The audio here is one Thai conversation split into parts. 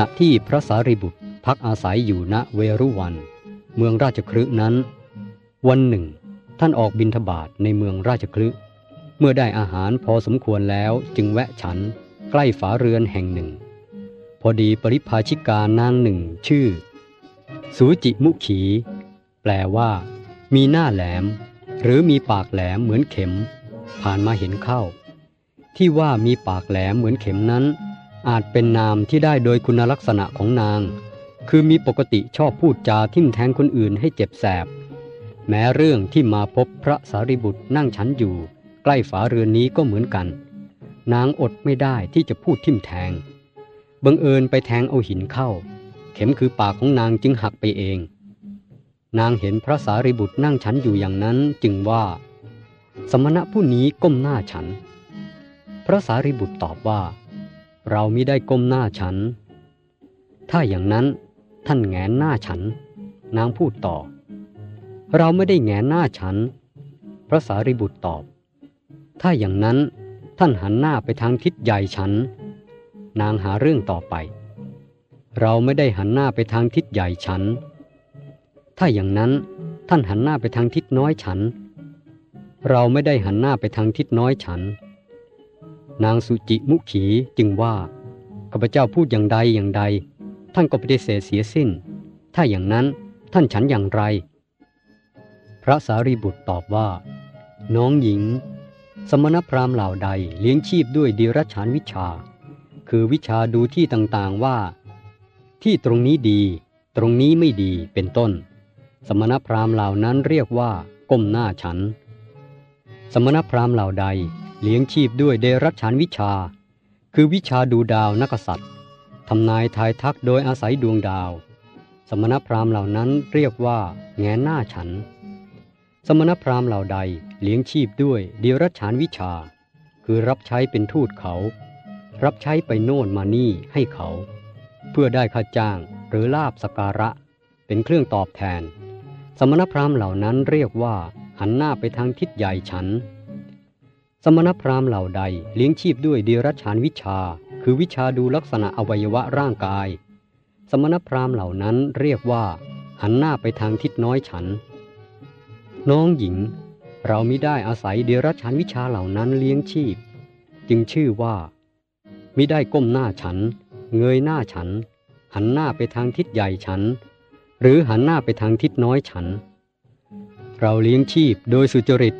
ณะที่พระสารีบุตรพักอาศัยอยู่ณเวรุวัน เมืองราชคลึนั้น วันหนึ่ง ท่านออกบินทบาทในเมืองราชคลึเมื่อได้อาหารพอสมควรแล้วจึงแวะฉันใกล้ฝาเรือนแห่งหนึ่ง พอดีปริภาชิกานางหนึ่งชื่อ สูจิมุขี แปลว่า มีหน้าแหลม หรือมีปากแหลมเหมือนเข็ม ผ่านมาเห็นเข้า ที่ว่ามีปากแหลมเหมือนเข็มนั้น อาจเป็นนามที่ได้โดยคุณลักษณะของนาง คือมีปกติชอบพูดจาทิ่มแทงคนอื่นให้เจ็บแสบ แม้เรื่องที่มาพบพระสารีบุตรนั่งฉันอยู่ ใกล้ฝาเรือนนี้ก็เหมือนกัน นางอดไม่ได้ที่จะพูดทิ่มแทง บังเอิญไปแทงเอาหินเข้า เข็มคือปากของนางจึงหักไปเอง นางเห็นพระสารีบุตรนั่งฉันอยู่อย่างนั้นจึงว่า สมณะผู้นี้ก้มหน้าฉัน พระสารีบุตรตอบว่า เรามิได้ก้มหน้าฉัน ถ้าอย่างนั้นท่านแงนหน้าฉัน นางพูดต่อ เราไม่ได้แงนหน้าฉัน พระสารีบุตรตอบ ถ้าอย่างนั้นท่านหันหน้าไปทางทิศใหญ่ฉัน นางหาเรื่องต่อไป เราไม่ได้หันหน้าไปทางทิศใหญ่ฉัน ถ้าอย่างนั้นท่านหันหน้าไปทางทิศน้อยฉัน เราไม่ได้หันหน้าไปทางทิศน้อยฉัน นางสุจิมุขีจึงว่าข้าพเจ้าพูดอย่างใดอย่างใด ท่านก็ปฏิเสธเสียสิ้น ถ้าอย่างนั้นท่านฉันอย่างไร พระสารีบุตรตอบว่า น้องหญิง สมณพราหมณ์เหล่าใดเลี้ยงชีพด้วยดีรัชานวิชา คือวิชาดูที่ต่างๆว่า ที่ตรงนี้ดี ตรงนี้ไม่ดีเป็นต้น สมณพราหมณ์เหล่านั้นเรียกว่าก้มหน้าฉัน สมณพราหมณ์เหล่าใด เลี้ยงชีพด้วยเดรัจฉานวิชา คือวิชาดูดาวนักษัตริย์ทำนายทายทักโดยอาศัยดวงดาว สมณพราหมณ์เหล่านั้นเรียกว่า แงหน้าฉัน สมณพราหมณ์เหล่าใดเลี้ยงชีพด้วยเดรัจฉานวิชา คือรับใช้เป็นทูตเขา รับใช้ไปโน่นมานี่ให้เขา เพื่อได้ค่าจ้างหรือลาบสการะ เป็นเครื่องตอบแทน สมณพราหมณ์เหล่านั้นเรียกว่าหันหน้าไปทางทิศใหญ่ฉัน สมณพราหมณ์เหล่าใดเลี้ยงชีพด้วยเดรัจฉานวิชา คือวิชาดูลักษณะอวัยวะร่างกาย สมณพราหมณ์เหล่านั้นเรียกว่า หันหน้าไปทางทิศน้อยฉัน น้องหญิง เรามิได้อาศัยเดรัจฉานวิชาเหล่านั้นเลี้ยงชีพ จึงชื่อว่ามิได้ก้มหน้าฉัน เงยหน้าฉัน หันหน้าไปทางทิศใหญ่ฉัน หรือหันหน้าไปทางทิศน้อยฉัน เราเลี้ยงชีพโดยสุจริต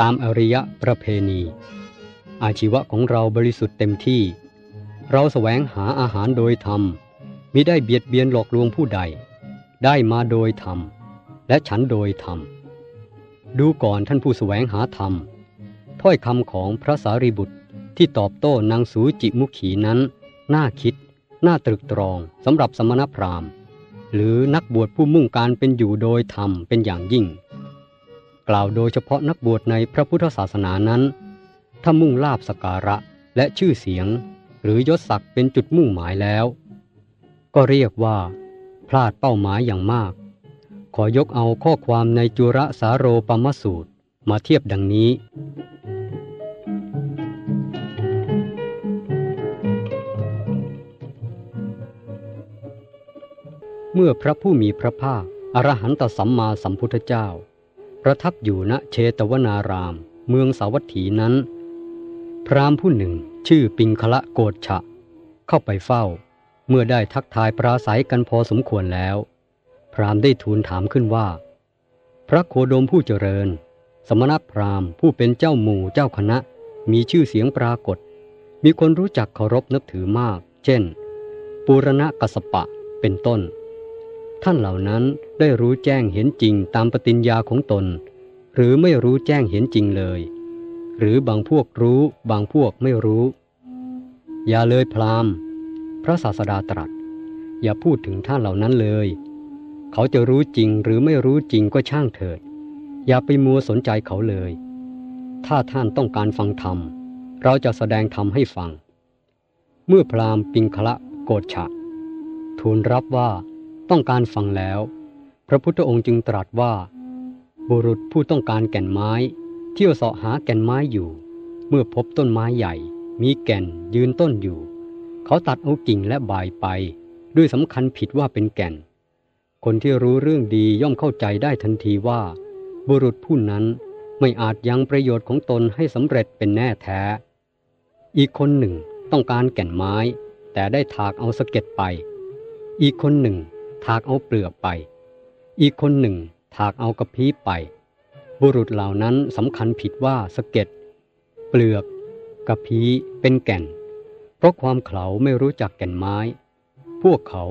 ตามอริยประเพณี อาชีวะของเราบริสุทธิ์เต็มที่ เราแสวงหาอาหารโดยธรรมมิได้เบียดเบียนหลอกลวงผู้ใด ได้มาโดยธรรม และฉันโดยธรรม ดูก่อนท่านผู้แสวงหาธรรม ถ้อยคำของพระสารีบุตรที่ตอบโต้นางสูจิมุขีนั้น น่าคิด น่าตรึกตรองสำหรับสมณพราหมณ์ หรือนักบวชผู้มุ่งการเป็นอยู่โดยธรรมเป็นอย่างยิ่ง กล่าวโดยเฉพาะนักบวชในพระพุทธศาสนานั้น ถ้ามุ่งลาบสการะและชื่อเสียง หรือยศศักดิ์เป็นจุดมุ่งหมายแล้ว ก็เรียกว่า พลาดเป้าหมายอย่างมาก ขอยกเอาข้อความในจุระสาโรปมสูตรมาเทียบดังนี้ เมื่อพระผู้มีพระภาคอรหันตสัมมาสัมพุทธเจ้า ประทับอยู่ณเชตวนาราม เมืองสาวัตถีนั้น พราหมณ์ผู้หนึ่งชื่อปิงคละโกฏฉะเข้าไปเฝ้า เมื่อได้ทักทายปราศัยกันพอสมควรแล้ว พราหมณ์ได้ทูลถามขึ้นว่า พระโคดมผู้เจริญ สมณพราหมณ์ผู้เป็นเจ้าหมู่เจ้าคณะ มีชื่อเสียงปรากฏ มีคนรู้จักเคารพนับถือมาก เช่น ปูรณะกสปะเป็นต้น ท่านเหล่านั้นได้รู้แจ้งเห็นจริงตามปฏิญญาของตน หรือไม่รู้แจ้งเห็นจริงเลย หรือบางพวกรู้บางพวกไม่รู้ อย่าเลยพรามพระศาสดาตรัส อย่าพูดถึงท่านเหล่านั้นเลย เขาจะรู้จริงหรือไม่รู้จริงก็ช่างเถิด อย่าไปมัวสนใจเขาเลย ถ้าท่านต้องการฟังธรรม เราจะแสดงธรรมให้ฟัง เมื่อพรามปิงคละโกฏฉะทูลรับว่า ต้องการฟังแล้ว พระพุทธองค์จึงตรัสว่า บุรุษผู้ต้องการแก่นไม้ เที่ยวเสาะหาแก่นไม้อยู่ เมื่อพบต้นไม้ใหญ่ มีแก่นยืนต้นอยู่ เขาตัดเอากิ่งและใบไป ด้วยสำคัญผิดว่าเป็นแก่น คนที่รู้เรื่องดีย่อมเข้าใจได้ทันทีว่า บุรุษผู้นั้นไม่อาจยังประโยชน์ของตนให้สำเร็จเป็นแน่แท้ อีกคนหนึ่งต้องการแก่นไม้ แต่ได้ถากเอาสะเก็ดไป อีกคนหนึ่ง ถากเอาเปลือกไป อีกคนหนึ่งถากเอากระพี้ไป บุรุษเหล่านั้นสำคัญผิดว่าสะเก็ด เปลือก กระพี้เป็นแก่น เพราะความเขาไม่รู้จักแก่นไม้ พวกเขา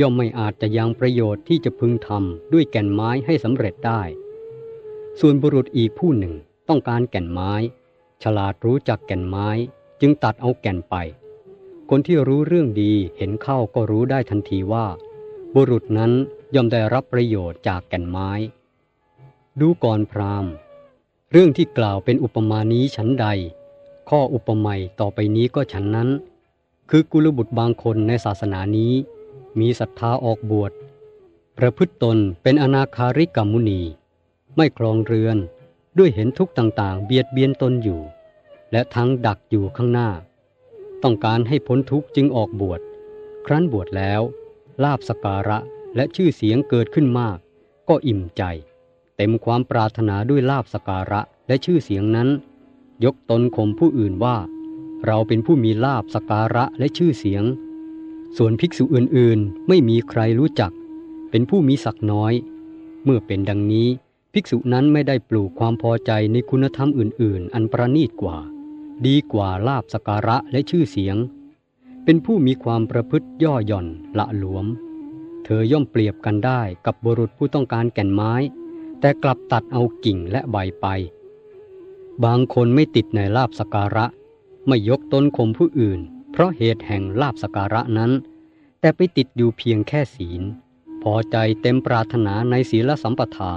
ย่อมไม่อาจจะยังประโยชน์ที่จะพึงทำด้วยแก่นไม้ให้สำเร็จได้ ส่วนบุรุษอีกผู้หนึ่งต้องการแก่นไม้ ฉลาดรู้จักแก่นไม้ จึงตัดเอาแก่นไป คนที่รู้เรื่องดีเห็นเข้าก็รู้ได้ทันทีว่า บุรุษนั้นย่อมได้รับประโยชน์จากแก่นไม้ ดูก่อนพราหมณ์ เรื่องที่กล่าวเป็นอุปมานี้ฉันใด ข้ออุปมยต่อไปนี้ก็ฉันนั้น คือกุลบุตรบางคนในศาสนานี้ มีศรัทธาออกบวช ประพฤติตนเป็นอนาคาริกรรมุนี ไม่ครองเรือนด้วยเห็นทุกข์ต่างๆ เบียดเบียนตนอยู่ และทั้งดักอยู่ข้างหน้า ต้องการให้พ้นทุกข์จึงออกบวช ครั้นบวชแล้ว ลาบสการะและชื่อเสียงเกิดขึ้นมาก ก็อิ่มใจ เต็มความปรารถนาด้วยลาบสการะและชื่อเสียงนั้น ยกตนข่มผู้อื่นว่า เราเป็นผู้มีลาบสการะและชื่อเสียง ส่วนภิกษุอื่นๆ ไม่มีใครรู้จัก เป็นผู้มีศักน้อย เมื่อเป็นดังนี้ ภิกษุนั้นไม่ได้ปลูกความพอใจในคุณธรรมอื่น ๆ อันประณีตกว่า ดีกว่าลาบสการะและชื่อเสียง เป็นผู้มีความประพฤติย่อหย่อนละหลวม เธอย่อมเปรียบกันได้กับบุรุษผู้ต้องการแก่นไม้ แต่กลับตัดเอากิ่งและใบไป บางคนไม่ติดในลาบสการะ ไม่ยกตนข่มผู้อื่น เพราะเหตุแห่งลาบสการะนั้น แต่ไปติดอยู่เพียงแค่ศีล พอใจเต็มปรารถนาในศีลสัมปทา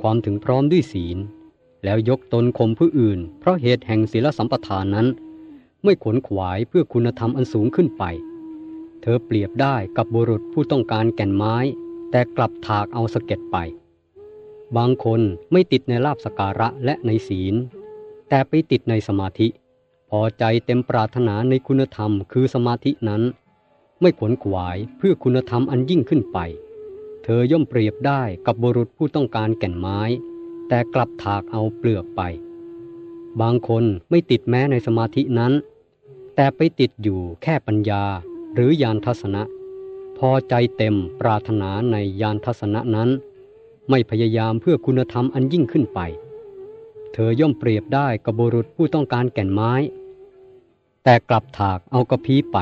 ความถึงพร้อมด้วยศีล แล้วยกตนข่มผู้อื่น เพราะเหตุแห่งศีลสัมปทานนั้น ไม่ขนขวายเพื่อคุณธรรมอันสูงขึ้นไป เธอเปรียบได้กับบุรุษผู้ต้องการแก่นไม้ แต่กลับถากเอาสะเก็ดไป บางคนไม่ติดในลาบสการะและในศีล แต่ไปติดในสมาธิ พอใจเต็มปรารถนาในคุณธรรมคือสมาธินั้น ไม่ขวนขวายเพื่อคุณธรรมอันยิ่งขึ้นไป เธอย่อมเปรียบได้กับบุรุษผู้ต้องการแก่นไม้ แต่กลับถากเอาเปลือกไปบางคนไม่ติดแม้ในสมาธินั้น แต่ไปติดอยู่แค่ปัญญาหรือยานทัศนะ พอใจเต็มปรารถนาในยานทัศนะนั้น ไม่พยายามเพื่อคุณธรรมอันยิ่งขึ้นไป เธอย่อมเปรียบได้กับบุรุษผู้ต้องการแก่นไม้ แต่กลับถากเอากระพี้ไป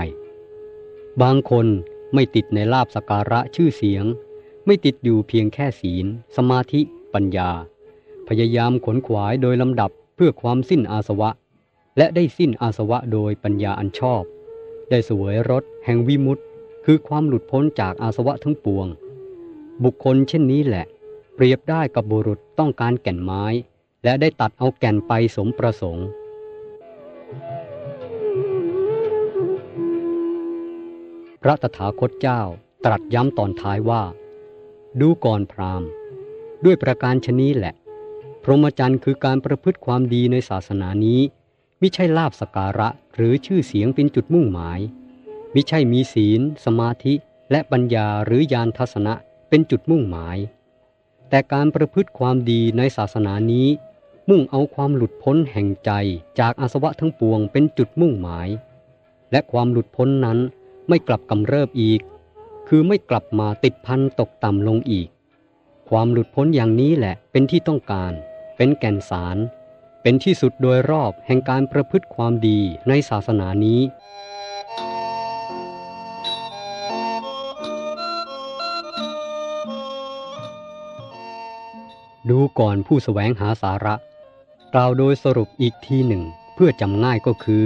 บางคนไม่ติดในลาบสการะชื่อเสียง ไม่ติดอยู่เพียงแค่ศีล สมาธิ ปัญญา พยายามขนขวายโดยลำดับเพื่อความสิ้นอาสวะ และได้สิ้นอาสวะโดยปัญญาอันชอบ ได้สวยรสแห่งวิมุตติคือความหลุดพ้นจากอาสวะทั้งปวง บุคคลเช่นนี้แหละ เปรียบได้กับบุรุษต้องการแก่นไม้ และได้ตัดเอาแก่นไปสมประสงค์พระตถาคตเจ้าตรัสย้ำตอนท้ายว่า ดูก่อนพราหมณ์ ด้วยประการชนี้แหละ พรหมจรรย์คือการประพฤติความดีในศาสนานี้ มิใช่ลาบสการะหรือชื่อเสียงเป็นจุดมุ่งหมาย มิใช่มีศีล สมาธิและปัญญาหรือญาณทัศนะเป็นจุดมุ่งหมาย แต่การประพฤติความดีในศาสนานี้ มุ่งเอาความหลุดพ้นแห่งใจจากอาสวะทั้งปวงเป็นจุดมุ่งหมาย และความหลุดพ้นนั้นไม่กลับกำเริบอีก คือไม่กลับมาติดพันตกต่ำลงอีก ความหลุดพ้นอย่างนี้แหละเป็นที่ต้องการ เป็นแก่นสาร เป็นที่สุดโดยรอบแห่งการประพฤติความดีในศาสนานี้ ดูก่อนผู้สแสวงหาสาระ กล่าวโดยสรุปอีกทีหนึ่ง เพื่อจำง่ายก็คือ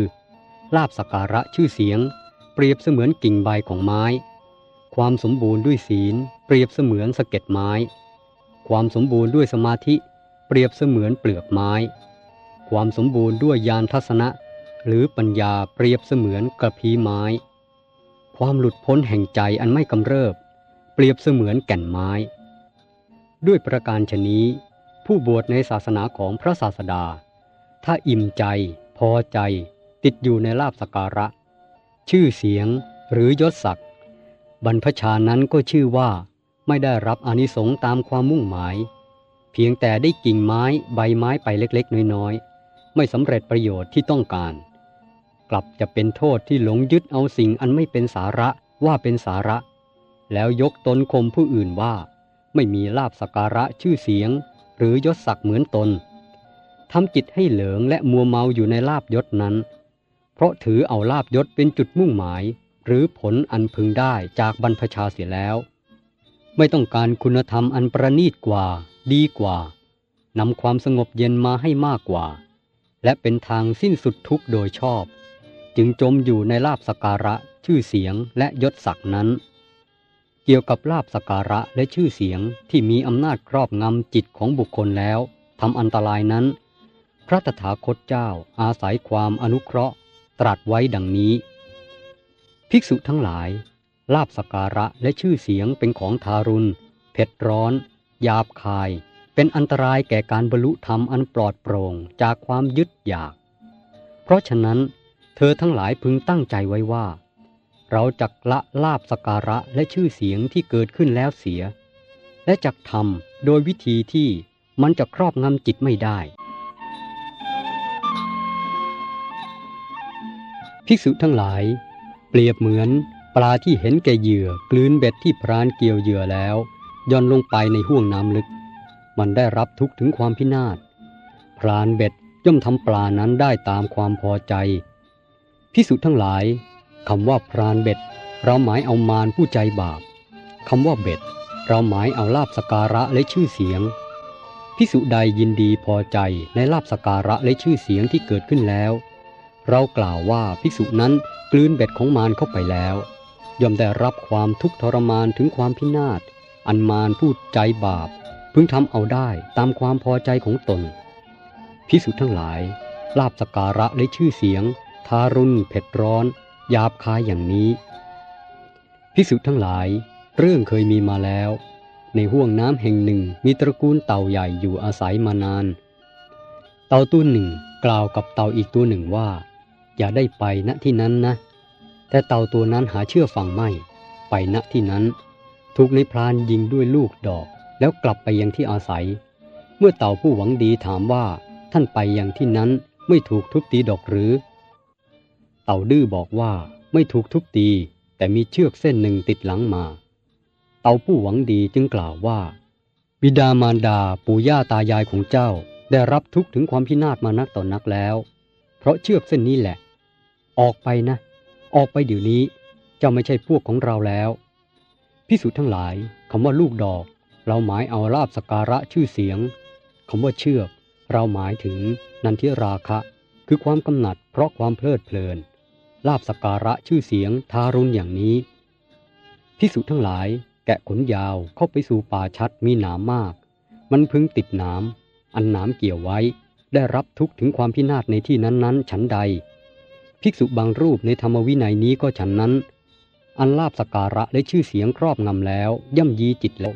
ลาบสการะชื่อเสียง เปรียบเสมือนกิ่งใบของไม้ ความสมบูรณ์ด้วยศีล เปรียบเสมือนสะเก็ดไม้ ความสมบูรณ์ด้วยสมาธิเปรียบเสมือนเปลือกไม้ ความสมบูรณ์ด้วยญาณทัศนะ หรือปัญญาเปรียบเสมือนกระพีไม้ ความหลุดพ้นแห่งใจอันไม่กำเริบ เปรียบเสมือนแก่นไม้ ด้วยประการชนี้ ผู้บวชในศาสนาของพระศาสดา ถ้าอิ่มใจ พอใจ ติดอยู่ในลาบสการะ ชื่อเสียงหรือยศศักดิ์บรรพชานั้นก็ชื่อว่าไม่ได้รับอนิสงส์ตามความมุ่งหมาย เพียงแต่ได้กิ่งไม้ใบไม้ไปเล็กๆ น้อยๆ ไม่สำเร็จประโยชน์ที่ต้องการ กลับจะเป็นโทษที่หลงยึดเอาสิ่งอันไม่เป็นสาระว่าเป็นสาระ แล้วยกตนข่มผู้อื่นว่า ไม่มีลาบสการะชื่อเสียง หรือยศศักดิ์เหมือนตนทำจิตให้เหลิงและมัวเมาอยู่ในลาบยศนั้น เพราะถือเอาลาบยศเป็นจุดมุ่งหมาย หรือผลอันพึงได้จากบรรพชาเสียแล้ว ไม่ต้องการคุณธรรมอันประณีตกว่า ดีกว่านำความสงบเย็นมาให้มากกว่า และเป็นทางสิ้นสุดทุกโดยชอบ จึงจมอยู่ในลาบสการะชื่อเสียงและยศศักดิ์นั้น เกี่ยวกับลาบสการะและชื่อเสียงที่มีอำนาจครอบงำจิตของบุคคลแล้วทำอันตรายนั้น พระตถาคตเจ้าอาศัยความอนุเคราะห์ตรัสไว้ดังนี้ ภิกษุทั้งหลาย ลาบสการะและชื่อเสียงเป็นของทารุณ เผ็ดร้อน หยาบคาย เป็นอันตรายแก่การบรรลุธรรมอันปลอดโปร่งจากความยึดอยาก เพราะฉะนั้น เธอทั้งหลายพึงตั้งใจไว้ว่า เราจักละลาบสการะและชื่อเสียงที่เกิดขึ้นแล้วเสีย และจักทำโดยวิธีที่มันจะครอบงำจิตไม่ได้ ภิกษุทั้งหลาย เปรียบเหมือนปลาที่เห็นแก่เหยื่อกลืนเบ็ดที่พรานเกี่ยวเหยื่อแล้วย่อนลงไปในห้วงน้ำลึก มันได้รับทุกข์ถึงความพินาศพรานเบ็ดย่อมทำปลานั้นได้ตามความพอใจพิสุทั้งหลายคำว่าพรานเบ็ด เราหมายเอามารผู้ใจบาปคำว่าเบ็ด เราหมายเอาลาบสการะและชื่อเสียงพิสุใดยินดีพอใจในลาบสการะและชื่อเสียงที่เกิดขึ้นแล้ว เรากล่าวว่าภิกษุนั้นกลืนเบ็ดของมารเข้าไปแล้ว ย่อมได้รับความทุกข์ทรมานถึงความพินาศอันมารพูดใจบาป พึงทำเอาได้ตามความพอใจของตน พิสุทั้งหลาย ลาบสการะและชื่อเสียง ทารุณเผ็ดร้อนหยาบคายอย่างนี้ พิสุทั้งหลาย เรื่องเคยมีมาแล้ว ในห้วงน้ำแห่งหนึ่งมีตระกูลเต่าใหญ่อยู่อาศัยมานาน เต่าตัวหนึ่งกล่าวกับเต่าอีกตัวหนึ่งว่า อย่าได้ไปณที่นั้นนะ แต่เต่าตัวนั้นหาเชื่อฟังไม่ ไปณที่นั้น ถูกในพรานยิงด้วยลูกดอก แล้วกลับไปยังที่อาศัย เมื่อเต่าผู้หวังดีถามว่าท่านไปยังที่นั้นไม่ถูกทุบตีดอกหรือ เต่าดื้อบอกว่าไม่ถูกทุบตี แต่มีเชือกเส้นหนึ่งติดหลังมา เต่าผู้หวังดีจึงกล่าวว่า บิดามารดาปู่ย่าตายายของเจ้าได้รับทุกข์ถึงความพินาศมานักต่อนนักแล้ว เพราะเชือกเส้นนี้แหละ ออกไปนะ ออกไปเดี๋ยวนี้ เจ้าไม่ใช่พวกของเราแล้วพิสุทั้งหลายคำว่าลูกดอก เราหมายเอาลาบสการะชื่อเสียงคำว่าเชือก เราหมายถึงนันทิราคะ คือความกำหนัดเพราะความเพลิดเพลิน ลาบสการะชื่อเสียงทารุณอย่างนี้พิสุทั้งหลายแกะขนยาวเข้าไปสู่ป่าชัดมีหนามมาก มันพึงติดหนามอันหนามเกี่ยวไว้ ได้รับทุกข์ถึงความพินาศในที่นั้นๆ ฉันใด ภิกษุบางรูปในธรรมวินัยนี้ก็ฉันนั้น อันลาบสการะและชื่อเสียงครอบงำแล้ว ย่ำยีจิตแล้ว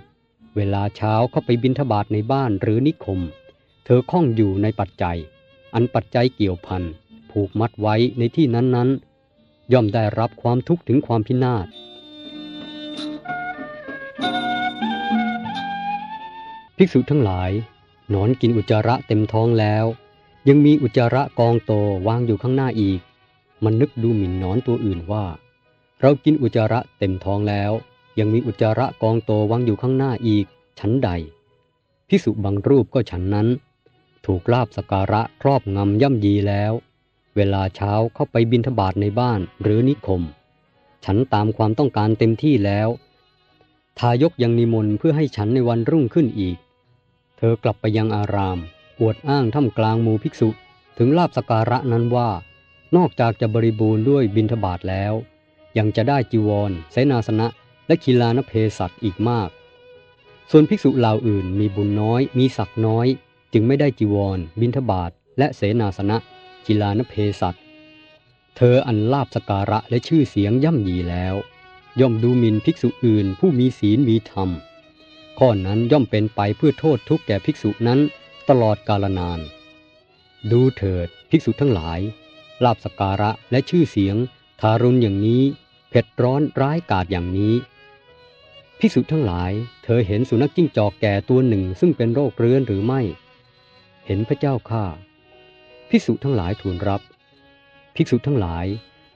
เวลาเช้าเข้าไปบินทบาทในบ้านหรือนิคม เธอคล้องอยู่ในปัจจัย อันปัจจัยเกี่ยวพันผูกมัดไว้ในที่นั้นๆ ย่อมได้รับความทุกข์ถึงความพินาศภิกษุทั้งหลาย นอนกินอุจจาระเต็มท้องแล้ว ยังมีอุจจาระกองโตวางอยู่ข้างหน้าอีก มันนึกดูหมิ่นนอนตัวอื่นว่า เรากินอุจจาระเต็มท้องแล้ว ยังมีอุจจาระกองโตวางอยู่ข้างหน้าอีก ชั้นใดภิกษุบางรูปก็ฉันนั้น ถูกลาบสการะครอบงำย่ำยีแล้ว เวลาเช้าเข้าไปบินทบาทในบ้านหรือนิคม ฉันตามความต้องการเต็มที่แล้ว ทายกยังนิมนต์เพื่อให้ฉันในวันรุ่งขึ้นอีก เธอกลับไปยังอาราม อวดอ้างท่ามกลางหมู่ภิกษุถึงลาบสการะนั้นว่านอกจากจะบริบูรณ์ด้วยบินทบาทแล้ว ยังจะได้จีวร เสนาสนะ และคีลานเพศัตอีกมาก ส่วนภิกษุเหล่าอื่นมีบุญน้อย มีศักดิน้อย จึงไม่ได้จีวร บินทบาทและเสนาสนะกีลานเพศัตเธออันลาบสการะและชื่อเสียงย่ำยีแล้ว ย่อมดูหมิ่นภิกษุอื่น ผู้มีศีลมีธรรม ข้อนั้นย่อมเป็นไปเพื่อโทษทุกแก่ภิกษุนั้นตลอดกาลนาน ดูเถิดภิกษุทั้งหลาย ลาบสการะและชื่อเสียงทารุณอย่างนี้ เผ็ดร้อนร้ายกาจอย่างนี้ ภิกษุทั้งหลาย เธอเห็นสุนัขจิ้งจอกแก่ตัวหนึ่งซึ่งเป็นโรคเรื้อนหรือไม่ เห็นพระเจ้าข้าภิกษุทั้งหลายทูลรับ ภิกษุทั้งหลาย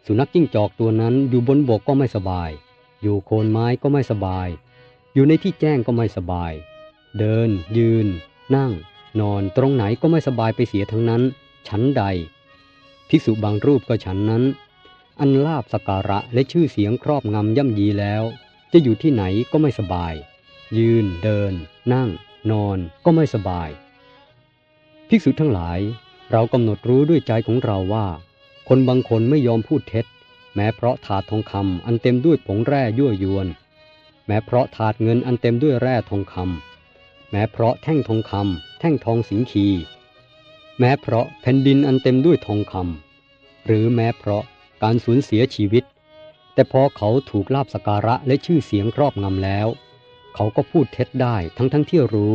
สุนัขจิ้งจอกตัวนั้นอยู่บนบกก็ไม่สบาย อยู่โคนไม้ก็ไม่สบาย อยู่ในที่แจ้งก็ไม่สบาย เดิน ยืน นั่ง นอนตรงไหนก็ไม่สบายไปเสียทั้งนั้นฉันใด ภิกษุบางรูปก็ฉันนั้น อันลาบสการะและชื่อเสียงครอบงำย่ำยีแล้ว จะอยู่ที่ไหนก็ไม่สบาย ยืนเดิน นั่ง นอนก็ไม่สบาย ภิกษุทั้งหลาย เรากำหนดรู้ด้วยใจของเราว่า คนบางคนไม่ยอมพูดเท็จ แม้เพราะถาดทองคำอันเต็มด้วยผงแร่ยั่วยวน แม้เพราะถาดเงินอันเต็มด้วยแร่ทองคำแม้เพราะแท่งทองคำแท่งทองสิงคี แม้เพราะแผ่นดินอันเต็มด้วยทองคำหรือแม้เพราะการสูญเสียชีวิต แต่พอเขาถูกลาบสการะและชื่อเสียงครอบงำแล้ว เขาก็พูดเท็จได้ทั้งทั้งที่รู้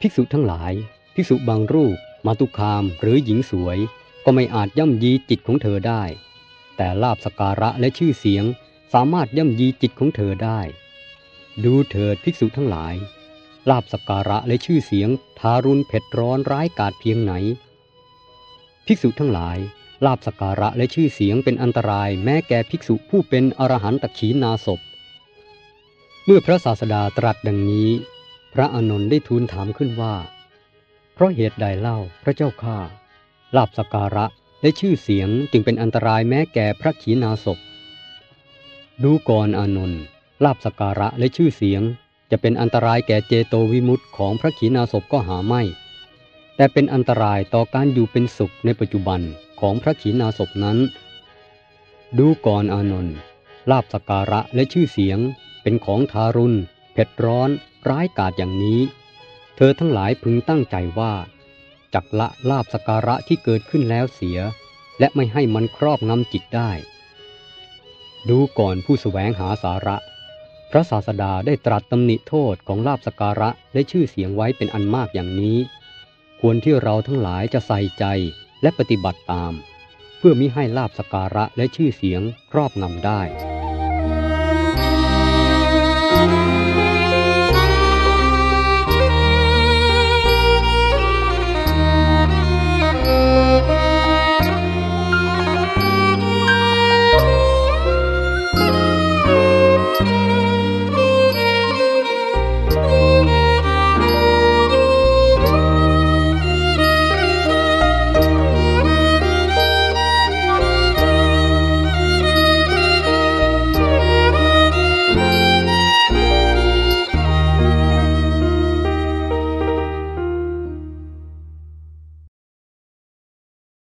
ภิกษุทั้งหลาย ภิกษุบางรูป มาตุคามหรือหญิงสวย ก็ไม่อาจย่ำยีจิตของเธอได้ แต่ลาบสการะและชื่อเสียงสามารถย่ำยีจิตของเธอได้ ดูเถิดภิกษุทั้งหลาย ลาบสกการะและชื่อเสียงทารุณเผ็ดร้อนร้ายกาจเพียงไหน ภิกษุทั้งหลาย ลาบสกการะและชื่อเสียงเป็นอันตรายแม้แก่ภิกษุผู้เป็นอรหันตขีนาศพ เมื่อพระศาสดาตรัสดังนี้ พระอนนท์ได้ทูลถามขึ้นว่า เพราะเหตุใดเล่าพระเจ้าข้าลาบสกการะและชื่อเสียงจึงเป็นอันตรายแม้แก่พระขีณาสพ ดูก่อนอนนท์ลาบสกการะและชื่อเสียง จะเป็นอันตรายแก่เจโตวิมุตติของพระขีณาสพก็หาไม่ แต่เป็นอันตรายต่อการอยู่เป็นสุขในปัจจุบัน ของพระขีณาสพนั้น ดูก่อนอานนท์ลาบสกการะและชื่อเสียงเป็นของทารุณ เผ็ดร้อน ร้ายกาจอย่างนี้ เธอทั้งหลายพึงตั้งใจว่าจักละลาบสการะที่เกิดขึ้นแล้วเสีย และไม่ให้มันครอบงำจิตได้ ดูก่อนผู้สแสวงหาสาระ พระศาสดาได้ตรัสตำหนิโทษของลาบสการะและชื่อเสียงไว้เป็นอันมากอย่างนี้ ควรที่เราทั้งหลายจะใส่ใจ และปฏิบัติตาม เพื่อมิให้ลาบสการะและชื่อเสียงครอบงำได้